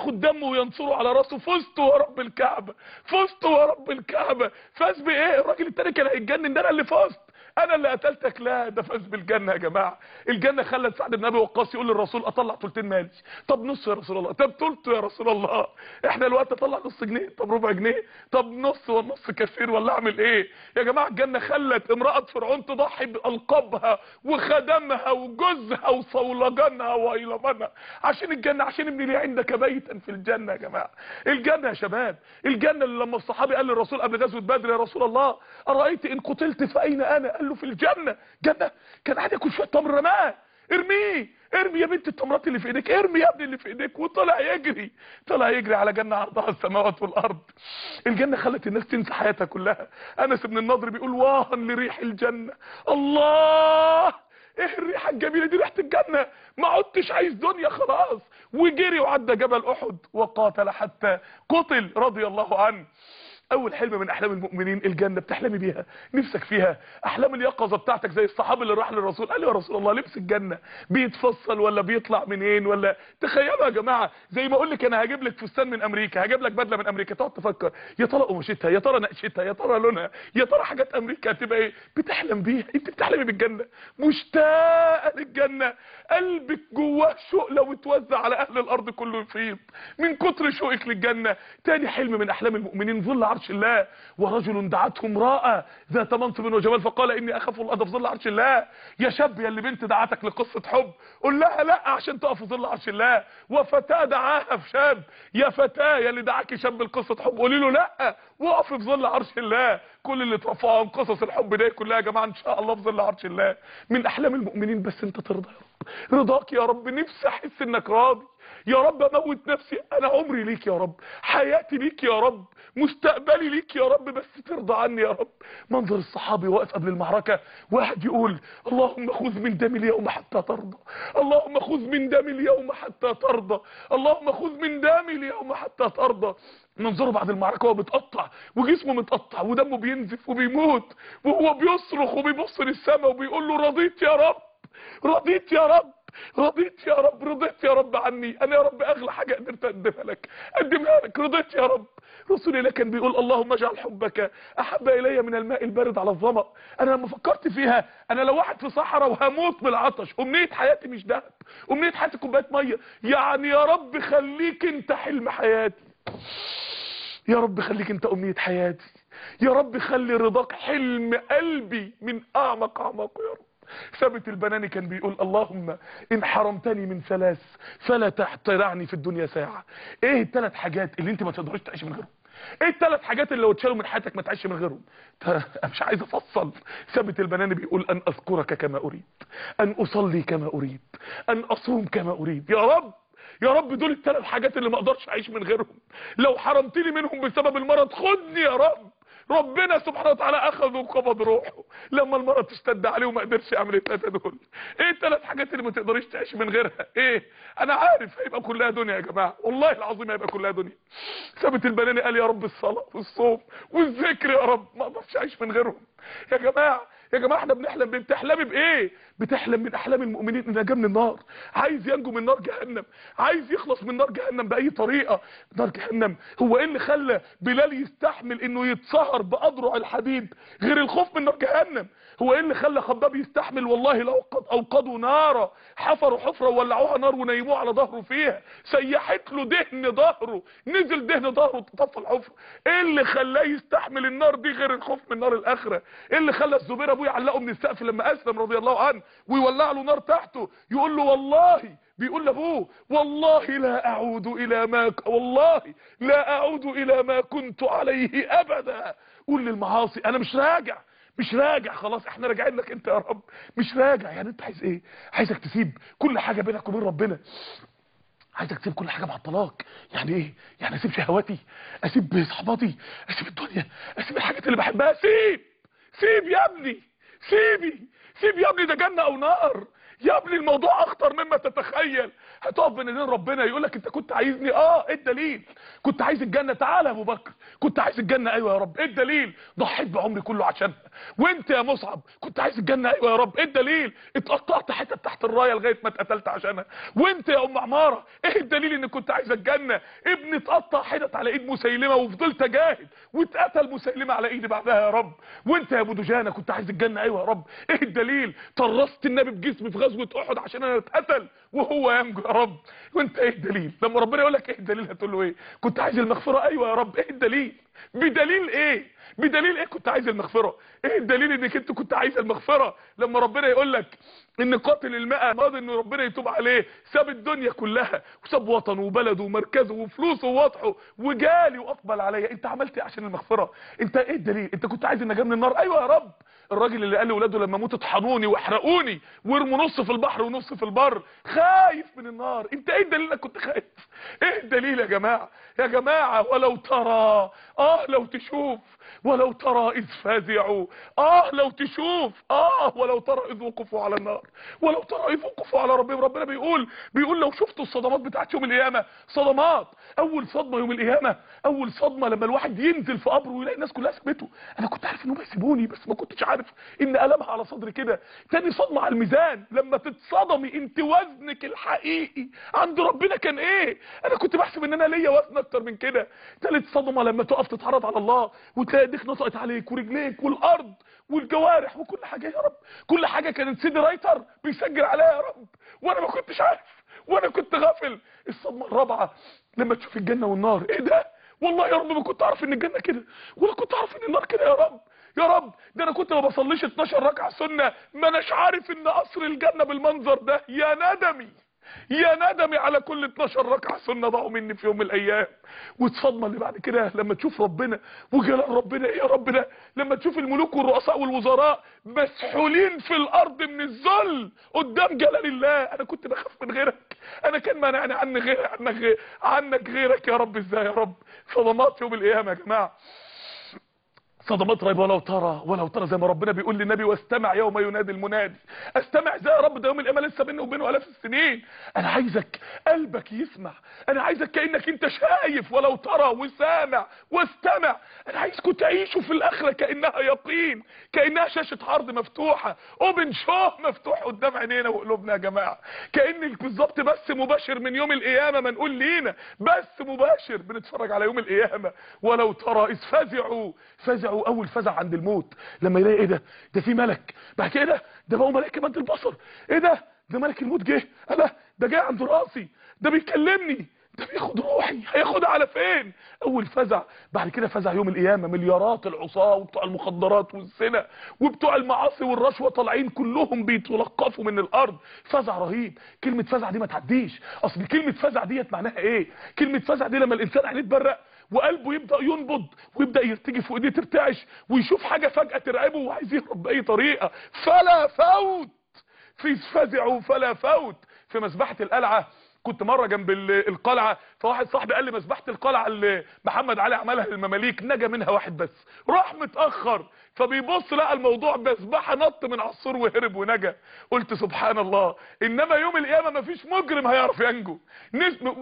ياخد دمه وينصره على راسه فزت يا رب الكعبة فزت يا رب الكعبة فاز بإيه؟ الراجل التاني كان هيتجنن ده أنا اللي فزت. أنا اللي قتلتك؟ لا ده فاز بالجنة يا جماعة. الجنة خلت سعد بن أبي وقاص يقول للرسول أطلع ثلثين مالي. طب نص يا رسول الله. طب ثلث يا رسول الله. إحنا الوقت أطلع نص جنيه. طب ربع جنيه. طب نص والنص كثير ولا أعمل إيه؟ يا جماعة الجنة خلت امرأة فرعون تضحي بألقابها وخدمها وجوزها وصولجانها وايلمانها عشان الجنة عشان ابني لي عندك بيتا في الجنة يا جماعة. الجنة يا شباب الجنة اللي لما الصحابي قال للرسول قبل غزوة بدر يا رسول الله أرأيت إن قتلت فأين أنا؟ قال له في الجنة. جنة. كان قاعد ياكل شوية تمر. رماه ارميه ارمي يا بنت التمرات اللي في ايديك. ارمي يا ابني اللي في ايديك. وطلع يجري. طلع يجري على جنة عرضها السماوات والأرض. الجنة خلت الناس تنسى حياتها كلها. أنس بن النضر بيقول واها لريح الجنة. الله! إيه الريحة الجميلة دي؟ ريحة الجنة. ما عدتش عايز دنيا خلاص. وجري وعدى جبل أحد وقاتل حتى قتل رضي الله عنه. أول حلم من أحلام المؤمنين الجنة بتحلمي بيها نفسك فيها. أحلام اليقظة بتاعتك زي الصحابي اللي راح للرسول قال يا رسول الله لبس الجنة. بيتفصل ولا بيطلع منين ولا؟ تخيلوا يا جماعة زي ما أقول لك أنا هجيب لك فستان من أمريكا هجيب لك بدلة من أمريكا تقعد تفكر. يا ترى قماشتها يا ترى نقشتها يا ترى لونها يا ترى حاجات أمريكا هتبقى إيه؟ بتحلم بيها. أنت بتحلمي بالجنة مشتاقة للجنة. قلبك جواه شوق لو اتوزع على أهل الأرض كله يفيض من كتر شوقك للجنة. تاني حلم من أحلام المؤمنين ظل عرش الله. ورجل دعته امرأة ذات منصب وجمال فقال إني أخاف الله ده في ظل عرش الله. يا شاب يا اللي بنت دعتك لقصة حب. قول لها لا عشان تقف في ظل عرش الله. وفتاة دعاها في شاب. يا فتاة يا اللي دعاكي شاب لقصة حب. قولي له لا وقف في ظل عرش الله. كل اللي عن قصص الحب دي كلها يا جماعة إن شاء الله في ظل عرش الله. من أحلام المؤمنين بس أنت ترضى يا رب. رضاك يا رب. نفسي أحس إنك راضي. يا رب أموت نفسي أنا عمري ليك يا رب حياتي ليك يا رب مستقبلي ليك يا رب بس ترضى عني يا رب. منظر الصحابي واقف قبل المعركة واحد يقول اللهم خذ من دمي اليوم حتى ترضى اللهم خذ من دمي اليوم حتى ترضى اللهم خذ من دمي اليوم حتى ترضى. منظره بعد المعركة وهو متقطع وجسمه متقطع ودمه بينزف وبيموت وهو بيصرخ وبيبص للسماء وبيقول له رضيت يا رب رضيت يا رب. رضيت يا رب رضيت يا رب عني. أنا يا رب أغلى حاجة قدرت أقدمها لك. أقدمها لك. رضيت يا رب. رسول الله كان بيقول اللهم اجعل حبك أحب إلي من الماء البارد على الظمأ. أنا لما فكرت فيها أنا لو واحد في صحراء وهموت بالعطش أمنية حياتي مش دهب. أمنية حياتي كوباية مية. يعني يا رب خليك أنت حلم حياتي. يا رب خليك أنت أمنية حياتي. يا رب خلي رضاك حلم قلبي من أعمق أعماقه يا رب. ثابت البناني كان بيقول اللهم إن حرمتني من ثلاث فلا تحترعني في الدنيا ساعة. إيه الثلاث حاجات اللي أنت ما تقدرش تعيش من غيرهم؟ إيه الثلاث حاجات اللي لو اتشالوا من حياتك ما تعيش من غيرهم؟ مش عايز أفصل. ثابت البناني بيقول أن أذكرك كما أريد أن أصلي كما أريد أن أصوم كما أريد. يا رب يا رب دول الثلاث حاجات اللي ما أقدرش أعيش من غيرهم. لو حرمتني منهم بسبب المرض خدني يا رب. ربنا سبحانه وتعالى أخذ وقبض روحه. لما المرض تشتد عليه وما قدرش يعمل الثلاثة دول. إيه الثلاث حاجات اللي ما تقدريش تعيش من غيرها؟ إيه؟ أنا عارف هيبقى كلها دنيا يا جماعة. والله العظيم هيبقى كلها دنيا. ثابت البناني قال يا رب الصلاة والصوم والذكر يا رب. ما أقدرش اعيش من غيرهم. يا جماعة يا جماعة إحنا بنحلم بتحلمي بإيه؟ بتحلم من أحلام المؤمنين ان من النار. عايز ينجو من نار جهنم عايز يخلص من نار جهنم بأي طريقة. نار جهنم هو إيه اللي خلى بلال يستحمل إنه يتسهر بأضرع الحديد غير الخوف من نار جهنم؟ هو إيه اللي خلى خباب يستحمل والله لو قد أوقدوا نارا حفروا حفرة وولعوها نار ونيموه على ظهره فيها سيحت له دهن ظهره نزل دهن ظهره طفى الحفرة. إيه اللي خلاه يستحمل النار دي غير الخوف من نار الآخرة؟ إيه اللي خلى الزبير أبوه يعلقه من السقف لما أسلم رضي الله عنه ويولع له نار تحته؟ يقول له والله بيقول لابوه والله لا أعود إلى ما. والله لا أعود إلى ما كنت عليه أبدا. قول للمعاصي أنا مش راجع مش راجع خلاص إحنا راجعين لك أنت يا رب. مش راجع يعني أنت عايز إيه؟ عايزك تسيب كل حاجة بينك وبين ربنا. عايزك تسيب كل حاجة مع الطلاق. يعني إيه؟ يعني أسيب شهواتي أسيب صحباتي أسيب الدنيا أسيب الحاجات اللي بحبها سيب سيب يا ابني سيبي سيب يا ابني ده جنة أو نار يا ابني الموضوع أخطر مما تتخيل. هتقف بين ايدين ربنا يقول لك أنت كنت عايزني. آه إيه الدليل؟ كنت عايز الجنة. تعالى يا أبو بكر. كنت عايز الجنة. أيوه يا رب. إيه الدليل؟ ضحيت بعمري كله عشانها وأنت يا مصعب كنت عايز الجنة. أيوه يا رب. إيه الدليل؟ اتقطعت حتت تحت الراية لغاية ما اتقتلت عشانها. وأنت يا أم عمارة إيه الدليل انك كنت عايز الجنة؟ ابني اتقطع حتت على إيد مسيلمة وفضلت أجاهد. واتقتل مسيلمة على إيدي بعدها يا رب. وأنت يا أبو دجانة كنت عايز الجنة. أيوه يا رب. إيه الدليل؟ طرست النبي بجسمي في غزوه احد عشان أنا اتقتل وهو ينجو. يا رب وانت إيه الدليل؟ لما ربنا يقول لك إيه الدليل هتقول له إيه؟ كنت عايز المغفرة؟ أيوه يا رب. إيه الدليل؟ بدليل إيه؟ بدليل إيه كنت عايز المغفرة؟ إيه الدليل إنك أنت كنت عايز المغفرة؟ لما ربنا يقول لك إن قاتل الماء ماضي إن ربنا يتوب عليه ساب الدنيا كلها وساب وطنه وبلده ومركزه وفلوسه ووضحه وجالي وأقبل عليا. أنت عملت إيه عشان المغفرة؟ أنت إيه الدليل؟ أنت كنت عايز النجاة من النار؟ أيوه يا رب. الراجل اللي قال لاولاده لما أموت اطحنوني واحرقوني وارموا نص في البحر ونص في البر خايف من النار. أنت إيه الدليل إنك كنت خايف؟ إيه الدليل يا جماعة؟ يا جماعة ولو ترى آه لو تشوف. ولو ترى إذ فزعوا آه لو تشوف. آه ولو ترى إذ وقفوا على النار. ولو ترى إذ وقفوا على ربهم. ربنا بيقول بيقول لو شفتوا الصدمات بتاعت يوم القيامة. صدمات. أول صدمة يوم القيامة أول صدمة لما الواحد ينزل في قبره ويلاقي الناس كلها سابته أنا كنت عارف إنهم هيسيبوني بس ما كنتش عارف إن المها على صدري كده. تاني صدمة على الميزان. لما تتصدمي أنت وزنك الحقيقي عند ربنا كان إيه؟ أنا كنت بحسب إن أنا ليا وزن أكتر من كده. تالت صدمة لما تقف تتعرض على الله وتلاقي ايديك نطقت عليك ورجليك والأرض والجوارح وكل حاجة يا رب. كل حاجة كانت سيدي رايتر بيسجل عليها يا رب. وأنا ما كنتش عارف وأنا كنت غافل. الصدمة الرابعة لما تشوف الجنة والنار. إيه ده؟ والله يا رب ما كنت أعرف إن الجنة كده ولا كنت أعرف إن النار كده يا رب. يا رب ده أنا كنت ما بصليش 12 ركعة سنة. ما اناش عارف إن قصر الجنة بالمنظر ده يا ندمي. يا ندمي على كل 12 ركعة سنه ضاعوا مني في يوم من الأيام. والصدمه اللي بعد كده لما تشوف ربنا وجلال ربنا إيه يا رب ده لما تشوف الملوك والرؤساء والوزراء مسحولين في الأرض من الذل قدام جلال الله. أنا كنت بخاف من غيرك. أنا كان مانعني عنك غير عنك غيرك يا رب. إزاي يا رب؟ صدمات يوم القيامة يا جماعة. صدمات ريب ولو ترى ولو ترى زي ما ربنا بيقول للنبي واستمع يوم ينادي المنادي. استمع إزاي يا رب ده يوم القيامة لسه بينه وبينه آلاف السنين. أنا عايزك قلبك يسمع. أنا عايزك كأنك أنت شايف ولو ترى وسامع. واستمع. أنا عايزكم تعيشوا في الآخرة كأنها يقين كأنها شاشة عرض مفتوحة. اوبن شو مفتوح قدام عينينا وقلوبنا يا جماعة. كأن بالظبط بس مباشر من يوم القيامة ما نقول لينا. بس مباشر بنتفرج على يوم القيامة. ولو ترى إذ فزعوا فزعوا أول فزع عند الموت. لما يلاقي إيه ده؟ ده في ملك. بعد كده ده؟ ده بقى ملك مد البصر. إيه ده؟ ده ملك الموت جه. أنا ده جاي عند رأسي. ده بيكلمني. ده بياخد روحي. هياخدها على فين؟ أول فزع. بعد كده فزع يوم القيامة. مليارات العصاة وبتوع المخدرات والزنا وبتوع المعاصي والرشوه طالعين كلهم بيتلقفوا من الأرض. فزع رهيب. كلمة فزع دي ما تعديش. أصل كلمة فزع ديت معناها إيه؟ كلمة فزع دي لما الإنسان عينيه تبرق وقلبه يبدأ ينبض ويبدأ يرتجف وايديه ترتعش ويشوف حاجة فجأة ترعبه وعايز يهرب بأي طريقة. فلا فوت، فزعوا فلا فوت، في مذبحه القلعة كنت مرة جنب القلعة فواحد صاحبي قال لي مذبحه القلعة اللي محمد علي عملها للمماليك نجا منها واحد بس راح متأخر. فبيبص لقى الموضوع مذبحه نط من على السور وهرب ونجا. قلت سبحان الله إنما يوم القيامة مفيش مجرم هيعرف ينجو.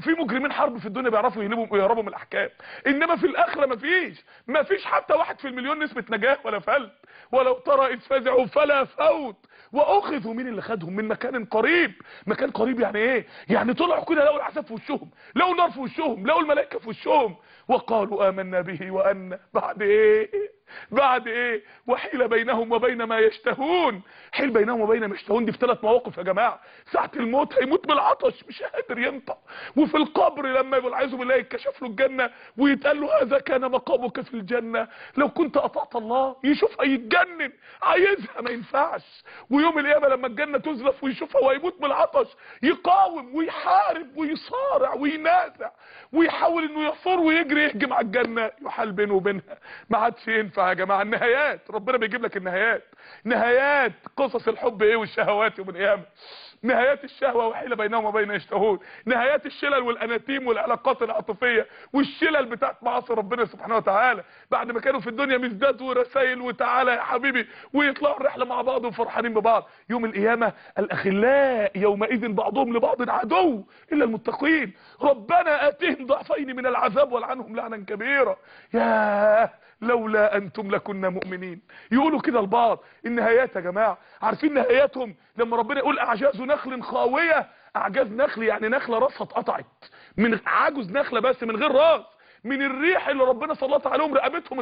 في مجرمين حرب في الدنيا بيعرفوا يهربوا ويهربوا من الأحكام. إنما في الآخرة مفيش مفيش حتى واحد في المليون نسبة نجاة ولا فلت. ولو ترى إذ فزعوا فلا فوت. وأخذوا مين اللي خدهم من مكان قريب. مكان قريب يعني إيه؟ يعني طلعوا كده لقوا العذاب في وشهم لقوا النار في وشهم لقوا الملائكة في وشهم. وقالوا آمنا به وأن بعد إيه بعد إيه؟ وحيل بينهم وبين ما يشتهون. حيل بينهم وبين ما يشتهون. دي في ثلاث مواقف يا جماعة. ساعة الموت هيموت بالعطش مش قادر ينطق. وفي القبر لما يقول عايزه بالله يتكشف له الجنة. ويتقال له هذا كان مقامك في الجنة. لو كنت أطعت الله يشوف هيتجنن. عايزها ما ينفعش. ويوم القيامة لما الجنة تزلف ويشوفها ويموت بالعطش يقاوم ويحارب ويصارع وينازع. ويحاول إنه يثور ويجري يهجم على الجنة. يحال بينه وبينها. ما عادش ينفع يا جماعة. النهايات. ربنا بيجيب لك النهايات. نهايات. قصص الحب إيه والشهوات يوم القيامة. نهايات الشهوة وحيلة بينهم وبين يشتهون. نهايات الشلل والأناتيم والعلاقات العاطفية والشلل بتاعت معاصي ربنا سبحانه وتعالى. بعد ما كانوا في الدنيا مزداد ورسائل وتعالى يا حبيبي ويطلعوا الرحلة مع بعض وفرحانين ببعض. يوم القيامة الأخلاء يومئذ بعضهم لبعض عدو إلا المتقين. ربنا اتهم ضعفين من العذاب ولعنهم لعنا كبيرا. يا لولا أنتم لكنا مؤمنين. يقولوا كده لبعض النهايات يا جماعة. عارفين نهاياتهم لما ربنا يقول أعجاز نخل خاوية أعجاز نخل يعني نخلة راسها اتقطعت. من عجز نخلة بس من غير راس. من الريح اللي ربنا سلط عليهم رقبتهم